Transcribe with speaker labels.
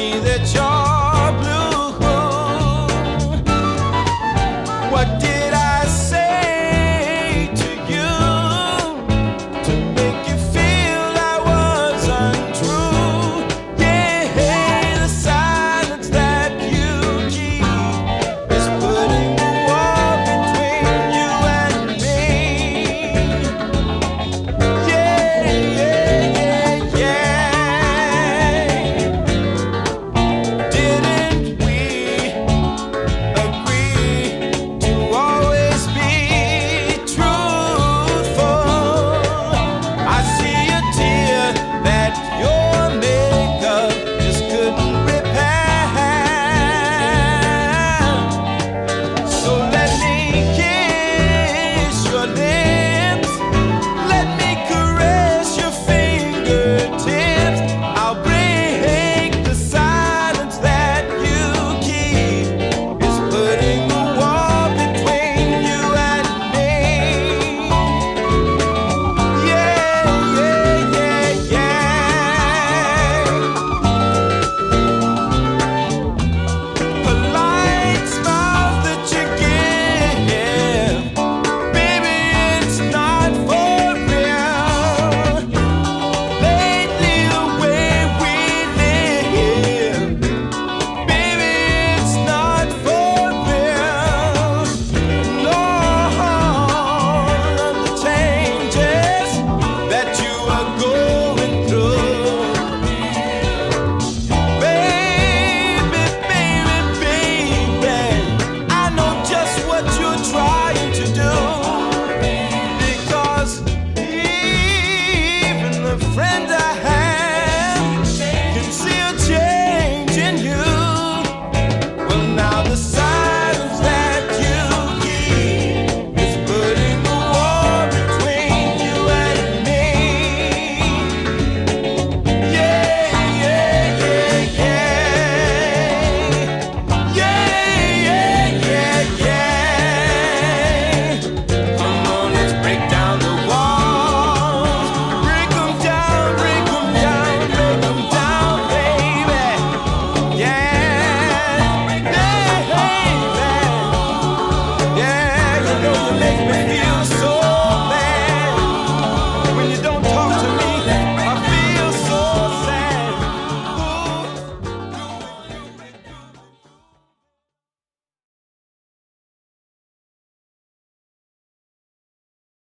Speaker 1: see that you're